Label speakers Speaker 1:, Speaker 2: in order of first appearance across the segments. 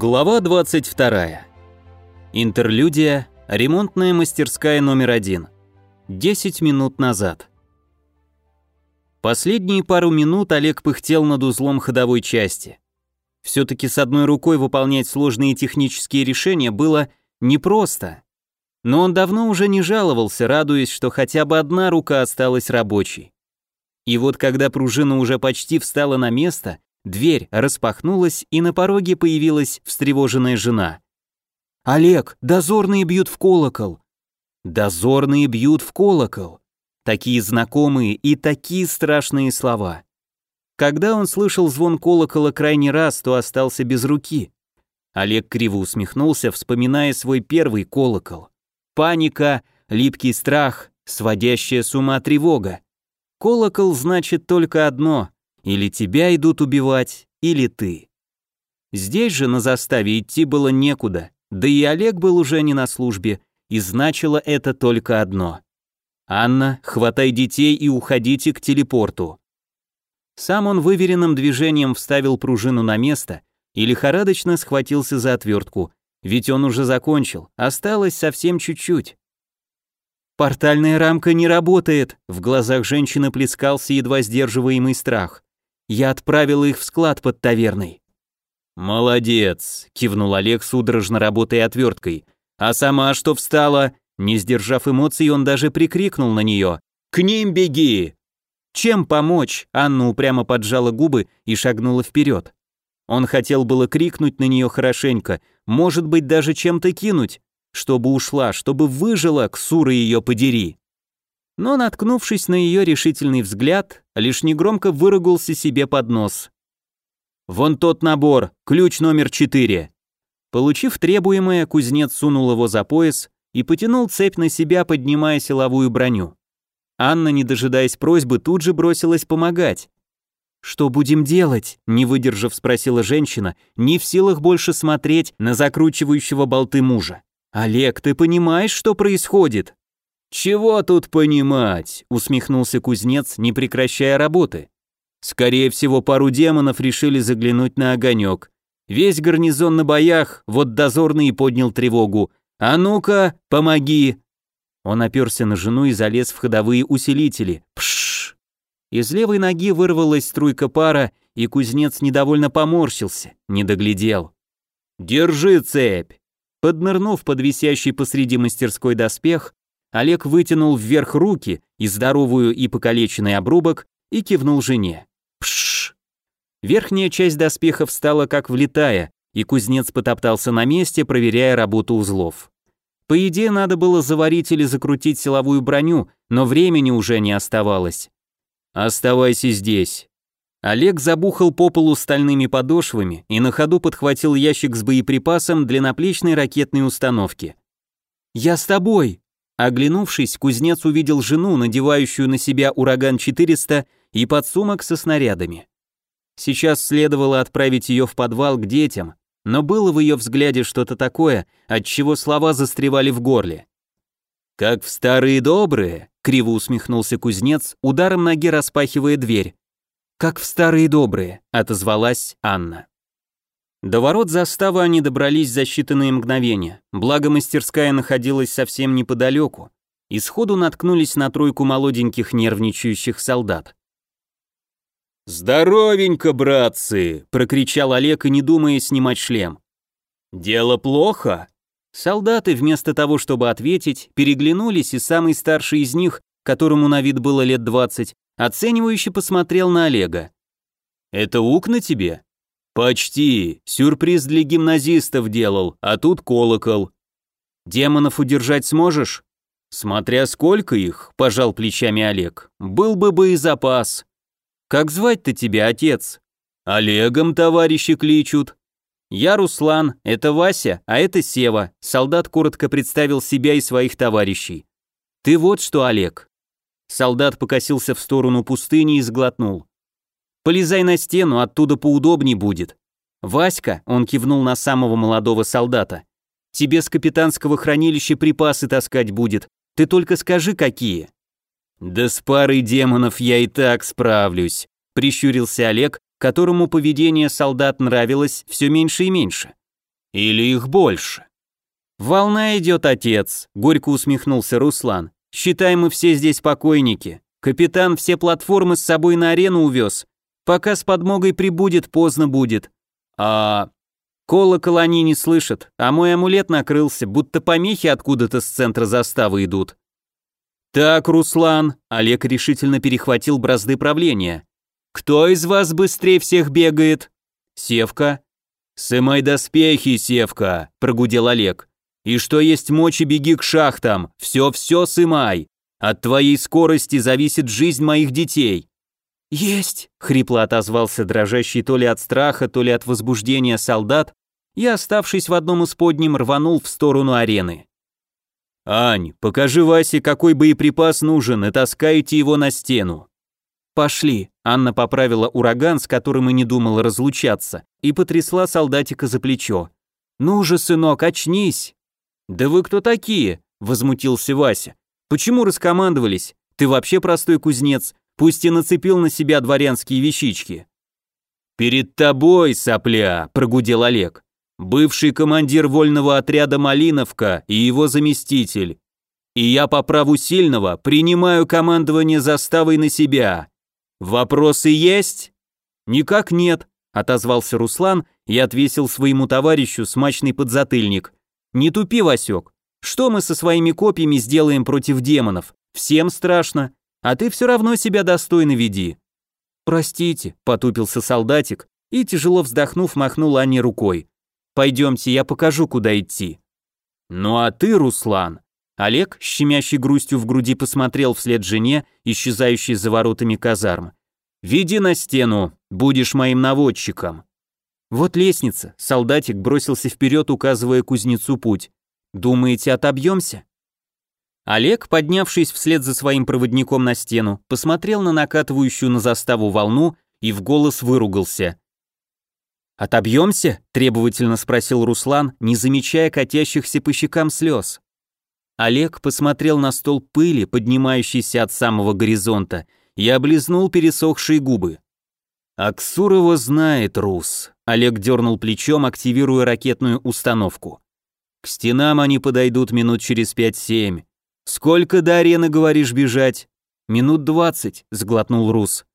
Speaker 1: Глава 22. Интерлюдия. Ремонтная мастерская номер один. 10 минут назад. Последние пару минут Олег пыхтел над узлом ходовой части. Все-таки с одной рукой выполнять сложные технические решения было непросто. Но он давно уже не жаловался, радуясь, что хотя бы одна рука осталась рабочей. И вот когда пружина уже почти встала на место, Дверь распахнулась, и на пороге появилась встревоженная жена. «Олег, дозорные бьют в колокол!» «Дозорные бьют в колокол!» Такие знакомые и такие страшные слова. Когда он слышал звон колокола крайний раз, то остался без руки. Олег криво усмехнулся, вспоминая свой первый колокол. Паника, липкий страх, сводящая с ума тревога. Колокол значит только одно или тебя идут убивать, или ты. Здесь же на заставе идти было некуда, да и Олег был уже не на службе, и значило это только одно. «Анна, хватай детей и уходите к телепорту». Сам он выверенным движением вставил пружину на место и лихорадочно схватился за отвертку, ведь он уже закончил, осталось совсем чуть-чуть. «Портальная рамка не работает», в глазах женщины плескался едва сдерживаемый страх. Я отправила их в склад под таверной. Молодец, кивнул Олег, судорожно работая отверткой. А сама что встала? Не сдержав эмоций, он даже прикрикнул на нее. «К ним беги!» «Чем помочь?» Анна упрямо поджала губы и шагнула вперед. Он хотел было крикнуть на нее хорошенько, может быть, даже чем-то кинуть, чтобы ушла, чтобы выжила, ксура ее подери но, наткнувшись на ее решительный взгляд, лишь негромко выругался себе под нос. «Вон тот набор, ключ номер четыре». Получив требуемое, кузнец сунул его за пояс и потянул цепь на себя, поднимая силовую броню. Анна, не дожидаясь просьбы, тут же бросилась помогать. «Что будем делать?» – не выдержав, спросила женщина, не в силах больше смотреть на закручивающего болты мужа. «Олег, ты понимаешь, что происходит?» «Чего тут понимать?» — усмехнулся кузнец, не прекращая работы. «Скорее всего, пару демонов решили заглянуть на огонек. Весь гарнизон на боях, вот дозорный поднял тревогу. А ну-ка, помоги!» Он оперся на жену и залез в ходовые усилители. Пшш! Из левой ноги вырвалась струйка пара, и кузнец недовольно поморщился, не доглядел. «Держи цепь!» Поднырнув под висящий посреди мастерской доспех, Олег вытянул вверх руки и здоровую и покалеченный обрубок и кивнул жене. Пшш. Верхняя часть доспеха встала как влитая, и кузнец потоптался на месте, проверяя работу узлов. По идее, надо было заварить или закрутить силовую броню, но времени уже не оставалось. «Оставайся здесь». Олег забухал по полу стальными подошвами и на ходу подхватил ящик с боеприпасом для наплечной ракетной установки. «Я с тобой!» Оглянувшись, кузнец увидел жену, надевающую на себя ураган-400 и подсумок со снарядами. Сейчас следовало отправить ее в подвал к детям, но было в ее взгляде что-то такое, от чего слова застревали в горле. «Как в старые добрые», — криво усмехнулся кузнец, ударом ноги распахивая дверь. «Как в старые добрые», — отозвалась Анна. До ворот заставы они добрались за считанные мгновения, благо мастерская находилась совсем неподалеку, и сходу наткнулись на тройку молоденьких нервничающих солдат. «Здоровенько, братцы!» — прокричал Олег и не думая снимать шлем. «Дело плохо?» Солдаты, вместо того, чтобы ответить, переглянулись, и самый старший из них, которому на вид было лет двадцать, оценивающе посмотрел на Олега. «Это ук на тебе?» «Почти. Сюрприз для гимназистов делал, а тут колокол». «Демонов удержать сможешь?» «Смотря сколько их», – пожал плечами Олег. «Был бы боезапас». «Как звать-то тебя, отец?» «Олегом товарищи кличут». «Я Руслан, это Вася, а это Сева», – солдат коротко представил себя и своих товарищей. «Ты вот что, Олег». Солдат покосился в сторону пустыни и сглотнул. Полезай на стену, оттуда поудобней будет. Васька, он кивнул на самого молодого солдата. Тебе с капитанского хранилища припасы таскать будет. Ты только скажи, какие. Да с парой демонов я и так справлюсь, прищурился Олег, которому поведение солдат нравилось все меньше и меньше. Или их больше? «Волна идет, отец», — горько усмехнулся Руслан. «Считай, мы все здесь покойники. Капитан все платформы с собой на арену увез. Пока с подмогой прибудет, поздно будет. А... Колокол они не слышат, а мой амулет накрылся, будто помехи откуда-то с центра заставы идут. «Так, Руслан», — Олег решительно перехватил бразды правления. «Кто из вас быстрее всех бегает?» «Севка». «Сымай доспехи, Севка», — прогудел Олег. «И что есть мочи, беги к шахтам, все-все сымай. От твоей скорости зависит жизнь моих детей».
Speaker 2: «Есть!»
Speaker 1: — хрипло отозвался дрожащий то ли от страха, то ли от возбуждения солдат, и, оставшись в одном из подним, рванул в сторону арены. «Ань, покажи Васе, какой боеприпас нужен, и таскайте его на стену».
Speaker 2: «Пошли», — Анна поправила ураган, с которым и не думала разлучаться, и потрясла солдатика за плечо. «Ну же, сынок, очнись!»
Speaker 1: «Да вы кто такие?» — возмутился Вася. «Почему раскомандовались? Ты вообще простой кузнец, пусть и нацепил на себя дворянские вещички». «Перед тобой, сопля!» — прогудел Олег бывший командир вольного отряда Малиновка и его заместитель. И я по праву сильного принимаю командование заставой на себя. Вопросы есть? Никак нет, отозвался Руслан и отвесил своему товарищу смачный подзатыльник. Не тупи, Васек. Что мы со своими копьями сделаем против демонов? Всем страшно, а ты все равно себя достойно веди. Простите, потупился солдатик и, тяжело вздохнув, махнул Анне рукой. Пойдемте, я покажу, куда идти. Ну а ты, Руслан? Олег, щемящий грустью в груди, посмотрел вслед жене, исчезающей за воротами казарм. «Веди на стену, будешь моим наводчиком». Вот лестница, солдатик бросился вперед, указывая кузнецу путь. «Думаете, отобьемся?» Олег, поднявшись вслед за своим проводником на стену, посмотрел на накатывающую на заставу волну и в голос выругался. «Отобьемся?» – требовательно спросил Руслан, не замечая катящихся по щекам слез. Олег посмотрел на стол пыли, поднимающийся от самого горизонта, и облизнул пересохшие губы. «Аксур его знает, Рус», — Олег дернул плечом, активируя ракетную установку. «К стенам они подойдут минут через пять-семь. Сколько до арены, говоришь, бежать?» «Минут двадцать», — сглотнул Рус.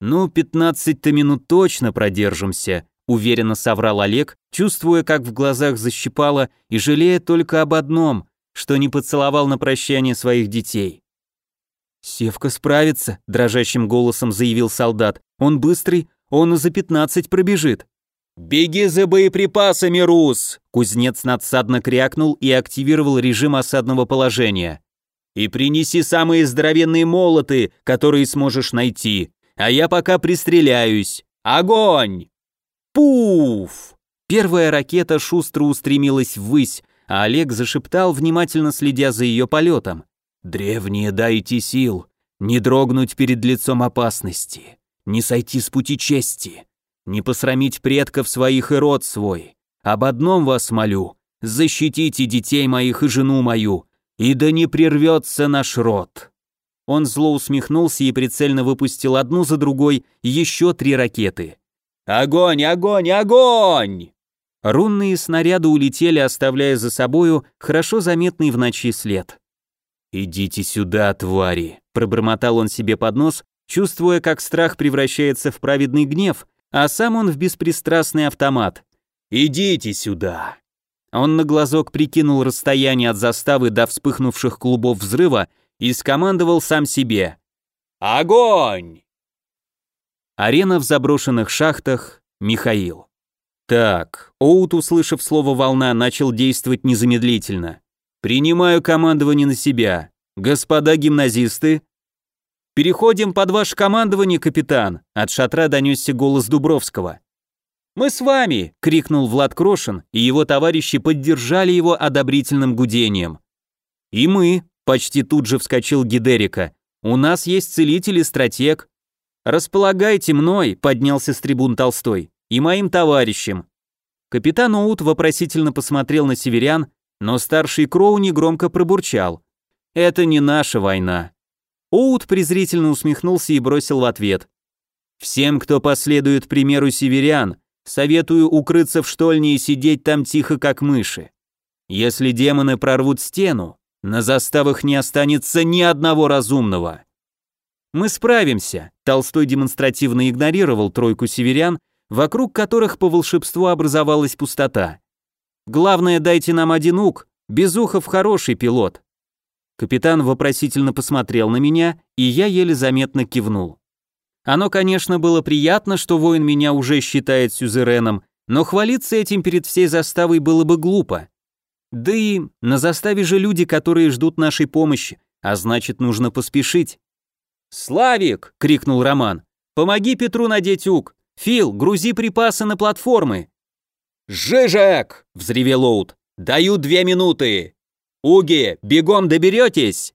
Speaker 1: «Ну, пятнадцать-то минут точно продержимся», уверенно соврал Олег, чувствуя, как в глазах защипало и жалея только об одном, что не поцеловал на прощание своих детей. «Севка справится», — дрожащим голосом заявил солдат. «Он быстрый, он за пятнадцать пробежит». «Беги за боеприпасами, Рус!» Кузнец надсадно крякнул и активировал режим осадного положения. «И принеси самые здоровенные молоты, которые сможешь найти, а я пока пристреляюсь. Огонь!» Пуф! Первая ракета шустро устремилась ввысь, а Олег зашептал, внимательно следя за ее полетом. «Древние, дайте сил, не дрогнуть перед лицом опасности, не сойти с пути чести, не посрамить предков своих и род свой. Об одном вас молю, защитите детей моих и жену мою, и да не прервется наш род». Он зло усмехнулся и прицельно выпустил одну за другой еще три ракеты. «Огонь, огонь, огонь!» Рунные снаряды улетели, оставляя за собою хорошо заметный в ночи след. «Идите сюда, твари!» – пробормотал он себе под нос, чувствуя, как страх превращается в праведный гнев, а сам он в беспристрастный автомат. «Идите сюда!» Он на глазок прикинул расстояние от заставы до вспыхнувших клубов взрыва и скомандовал сам себе. «Огонь!» Арена в заброшенных шахтах, Михаил. Так, Оут, услышав слово «волна», начал действовать незамедлительно. «Принимаю командование на себя. Господа гимназисты...» «Переходим под ваше командование, капитан», от шатра донесся голос Дубровского. «Мы с вами!» — крикнул Влад Крошин, и его товарищи поддержали его одобрительным гудением. «И мы!» — почти тут же вскочил Гидерика. «У нас есть целитель и стратег, «Располагайте мной», — поднялся с трибун Толстой, — «и моим товарищем». Капитан Оут вопросительно посмотрел на северян, но старший Кроу негромко пробурчал. «Это не наша война». Оут презрительно усмехнулся и бросил в ответ. «Всем, кто последует примеру северян, Советую укрыться в штольне и сидеть там тихо, как мыши. Если демоны прорвут стену, на заставах не останется ни одного разумного. Мы справимся. Толстой демонстративно игнорировал тройку северян, вокруг которых по волшебству образовалась пустота. Главное, дайте нам один ук. Безухов хороший пилот. Капитан вопросительно посмотрел на меня, и я еле заметно кивнул. Оно, конечно, было приятно, что воин меня уже считает сюзереном, но хвалиться этим перед всей заставой было бы глупо. Да и на заставе же люди, которые ждут нашей помощи, а значит, нужно поспешить. «Славик!» — крикнул Роман. «Помоги Петру надеть ук! Фил, грузи припасы на платформы!»
Speaker 2: «Жижек!» — взревел Оут. «Даю две минуты! Уги, бегом доберетесь!»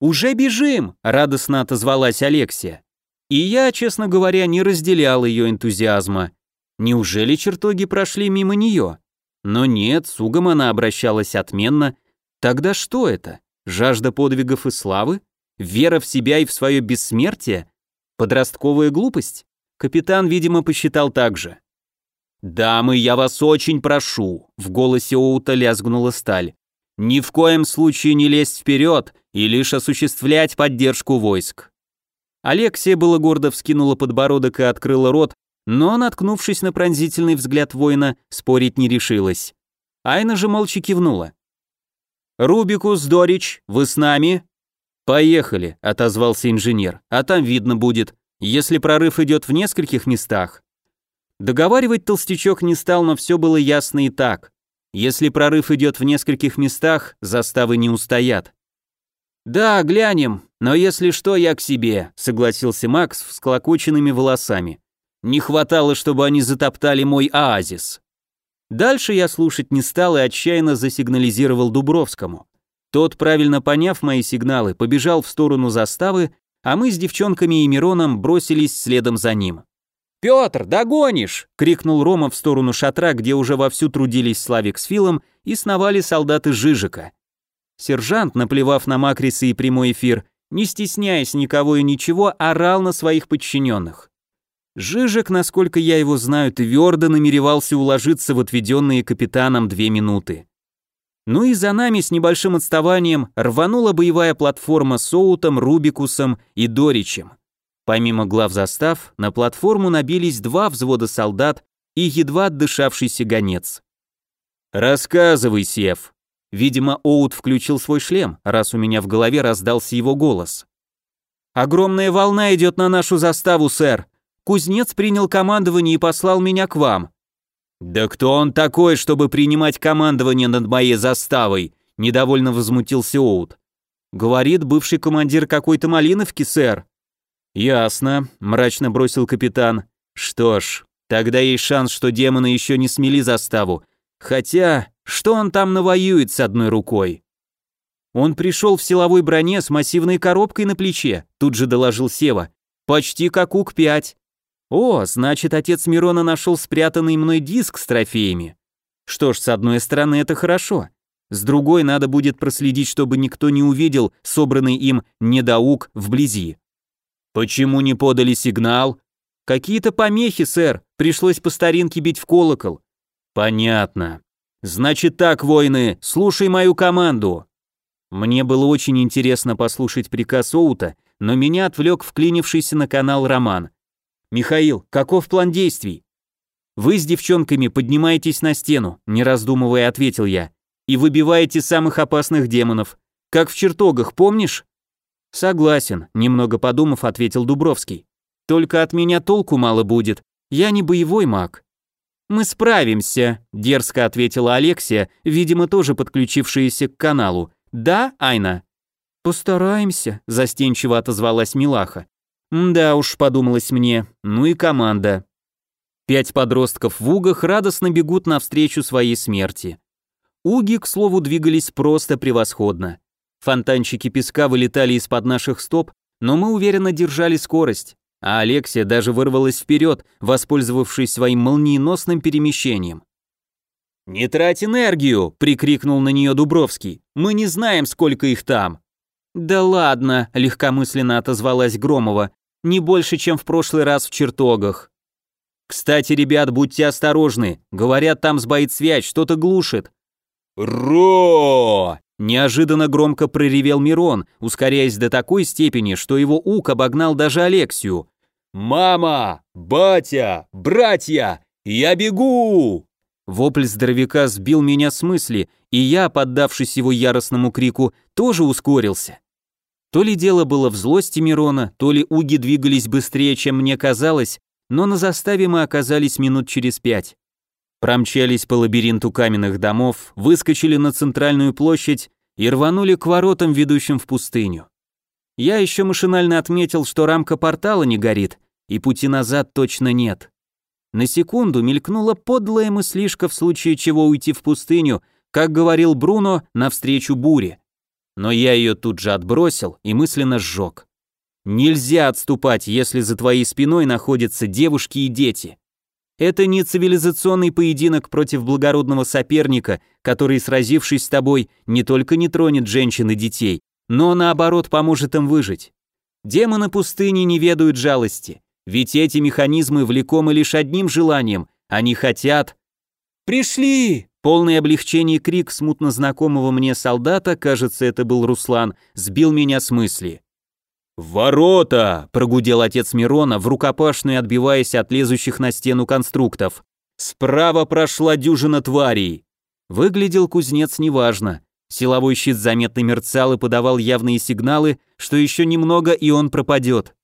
Speaker 1: «Уже бежим!» — радостно отозвалась Алексия. И я, честно говоря, не разделял ее энтузиазма. Неужели чертоги прошли мимо нее? Но нет, с Угом она обращалась отменно. Тогда что это? Жажда подвигов и славы? Вера в себя и в свое бессмертие? Подростковая глупость? Капитан, видимо, посчитал так же.
Speaker 2: «Дамы, я вас очень прошу», — в голосе Оута лязгнула сталь. «Ни в коем случае не лезть вперед и лишь осуществлять поддержку войск».
Speaker 1: Алексия было гордо вскинула подбородок и открыла рот, но, наткнувшись на пронзительный взгляд воина, спорить не решилась. Айна же молча кивнула.
Speaker 2: «Рубикус, Дорич, вы с нами?»
Speaker 1: «Поехали», — отозвался инженер, «а там видно будет, если прорыв идет в нескольких местах». Договаривать толстячок не стал, но все было ясно и так. Если прорыв идет в нескольких местах, заставы не устоят. «Да, глянем, но если что, я к себе», — согласился Макс с склокоченными волосами. Не хватало, чтобы они затоптали мой оазис. Дальше я слушать не стал и отчаянно засигнализировал Дубровскому. Тот, правильно поняв мои сигналы, побежал в сторону заставы, а мы с девчонками и Мироном бросились следом за ним.
Speaker 2: «Петр, догонишь!» — крикнул
Speaker 1: Рома в сторону шатра, где уже вовсю трудились Славик с Филом и сновали солдаты Жижика. Сержант, наплевав на макрисы и прямой эфир, не стесняясь никого и ничего, орал на своих подчиненных. Жижик, насколько я его знаю, твердо намеревался уложиться в отведенные капитаном две минуты. Ну и за нами с небольшим отставанием рванула боевая платформа с Оутом, Рубикусом и Доричем. Помимо глав застав, на платформу набились два взвода солдат и едва отдышавшийся гонец.
Speaker 2: «Рассказывай, Сев».
Speaker 1: Видимо, Оут включил свой шлем, раз у меня в голове раздался его голос. «Огромная волна идет на нашу заставу, сэр. Кузнец принял командование и послал меня к вам».
Speaker 2: «Да кто он такой, чтобы принимать командование над моей заставой?» – недовольно возмутился Оут.
Speaker 1: «Говорит бывший командир какой-то Малиновки, сэр».
Speaker 2: «Ясно», – мрачно бросил капитан. «Что ж, тогда есть шанс, что демоны еще не смели заставу. Хотя, что он там навоюет с одной рукой?»
Speaker 1: «Он пришел в силовой броне с массивной коробкой на плече», тут же доложил Сева. «Почти как УК-5. О, значит, отец Мирона нашел спрятанный мной диск с трофеями. Что ж, с одной стороны, это хорошо. С другой, надо будет проследить, чтобы никто не увидел собранный им недоук вблизи.
Speaker 2: Почему не подали сигнал?
Speaker 1: Какие-то помехи, сэр. Пришлось по старинке бить в колокол.
Speaker 2: Понятно. Значит так, воины, слушай мою команду.
Speaker 1: Мне было очень интересно послушать приказ Оута, но меня отвлек вклинившийся на канал Роман. «Михаил, каков план действий?» «Вы с девчонками поднимаетесь на стену», не раздумывая ответил я, «и выбиваете самых опасных демонов, как в чертогах, помнишь?» «Согласен», немного подумав, ответил Дубровский. «Только от меня толку мало будет, я не боевой маг». «Мы справимся», — дерзко ответила Алексия, видимо, тоже подключившаяся к каналу. «Да, Айна?» «Постараемся», — застенчиво отозвалась Милаха. Да уж, подумалось мне, ну и команда. Пять подростков в угах радостно бегут навстречу своей смерти. Уги, к слову, двигались просто превосходно. Фонтанчики песка вылетали из-под наших стоп, но мы уверенно держали скорость, а Алексия даже вырвалась вперед, воспользовавшись своим молниеносным перемещением.
Speaker 2: «Не трать энергию!» — прикрикнул на нее Дубровский. «Мы не знаем, сколько их там!»
Speaker 1: «Да ладно!» — легкомысленно отозвалась Громова не больше, чем в прошлый раз в чертогах. Кстати, ребят, будьте осторожны. Говорят, там сбоит связь, что-то глушит.
Speaker 2: Ро!
Speaker 1: Неожиданно громко проревел Мирон, ускоряясь до такой степени, что его ук обогнал даже Алексию.
Speaker 2: «Мама! Батя! Братья! Я бегу!»
Speaker 1: Вопль здоровяка сбил меня с мысли, и я, поддавшись его яростному крику, тоже ускорился. То ли дело было в злости Мирона, то ли уги двигались быстрее, чем мне казалось, но на заставе мы оказались минут через пять. Промчались по лабиринту каменных домов, выскочили на центральную площадь и рванули к воротам, ведущим в пустыню. Я еще машинально отметил, что рамка портала не горит, и пути назад точно нет. На секунду мелькнула подлая мыслишка в случае чего уйти в пустыню, как говорил Бруно, навстречу буре. Но я ее тут же отбросил и мысленно сжег. Нельзя отступать, если за твоей спиной находятся девушки и дети. Это не цивилизационный поединок против благородного соперника, который, сразившись с тобой, не только не тронет женщин и детей, но наоборот поможет им выжить. Демоны пустыни не ведают жалости, ведь эти механизмы влекомы лишь одним желанием, они хотят... «Пришли!» Полный облегчение крик смутно знакомого мне солдата, кажется, это был Руслан, сбил меня с мысли.
Speaker 2: «Ворота!»
Speaker 1: – прогудел отец Мирона, в рукопашную отбиваясь от лезущих на стену конструктов.
Speaker 2: «Справа прошла дюжина тварей!»
Speaker 1: Выглядел кузнец неважно. Силовой щит заметно мерцал и подавал явные сигналы, что еще немного и он пропадет.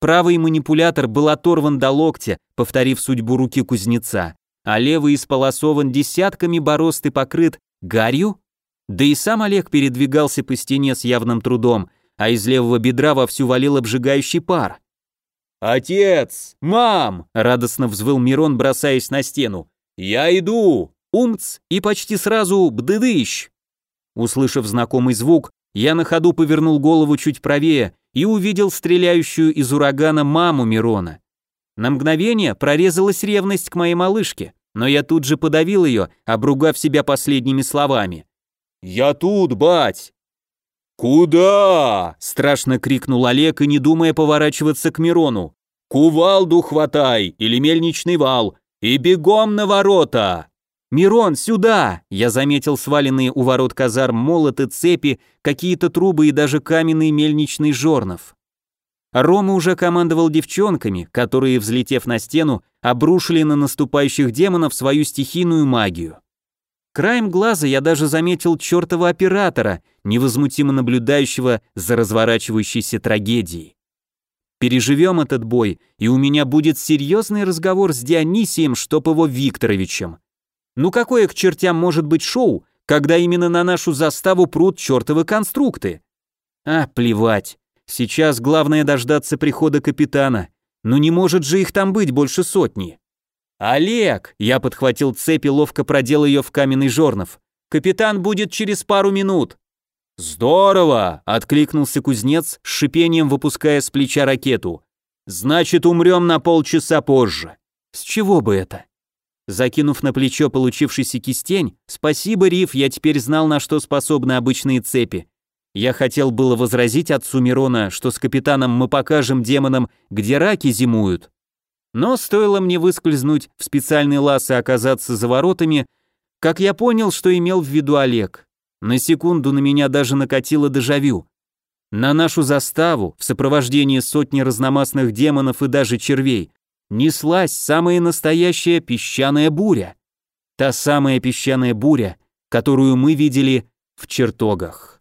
Speaker 1: Правый манипулятор был оторван до локтя, повторив судьбу руки кузнеца, а левый исполосован десятками борозд и покрыт гарью? Да и сам Олег передвигался по стене с явным трудом, а из левого бедра вовсю валил обжигающий пар.
Speaker 2: «Отец! Мам!»
Speaker 1: — радостно взвыл Мирон, бросаясь на стену.
Speaker 2: «Я иду!»
Speaker 1: Умц и почти сразу бдыдыщ. Услышав знакомый звук, я на ходу повернул голову чуть правее и увидел стреляющую из урагана маму Мирона. На мгновение прорезалась ревность к моей малышке, но я тут же подавил ее, обругав себя последними словами.
Speaker 2: «Я тут, бать!» «Куда?» – страшно крикнул Олег и не думая поворачиваться к Мирону. «Кувалду хватай или мельничный вал и бегом на ворота!»
Speaker 1: «Мирон, сюда!» Я заметил сваленные у ворот казарм молоты, цепи, какие-то трубы и даже каменный мельничный жорнов. Рома уже командовал девчонками, которые, взлетев на стену, обрушили на наступающих демонов свою стихийную магию. Краем глаза я даже заметил чертова оператора, невозмутимо наблюдающего за разворачивающейся трагедией. Переживем этот бой, и у меня будет серьезный разговор с Дионисием Штопово Викторовичем. Ну какое к чертям может быть шоу, когда именно на нашу заставу прут чертовы конструкты? А, плевать. Сейчас главное дождаться прихода капитана. Ну не может же их там быть больше сотни. «Олег!» – я подхватил цепь и ловко продел ее в каменный жорнов. «Капитан будет через пару минут!»
Speaker 2: «Здорово!» – откликнулся кузнец, с шипением выпуская с плеча ракету. «Значит, умрем на полчаса позже».
Speaker 1: «С чего бы это?» Закинув на плечо получившийся кистень, «Спасибо, Риф, я теперь знал, на что способны обычные цепи. Я хотел было возразить отцу Мирона, что с капитаном мы покажем демонам, где раки зимуют, но стоило мне выскользнуть в специальный лаз и оказаться за воротами, как я понял, что имел в виду Олег. На секунду на меня даже накатило дежавю. На нашу заставу, в сопровождении сотни разномастных демонов и даже червей, неслась самая настоящая песчаная буря. Та самая песчаная буря, которую мы видели в чертогах.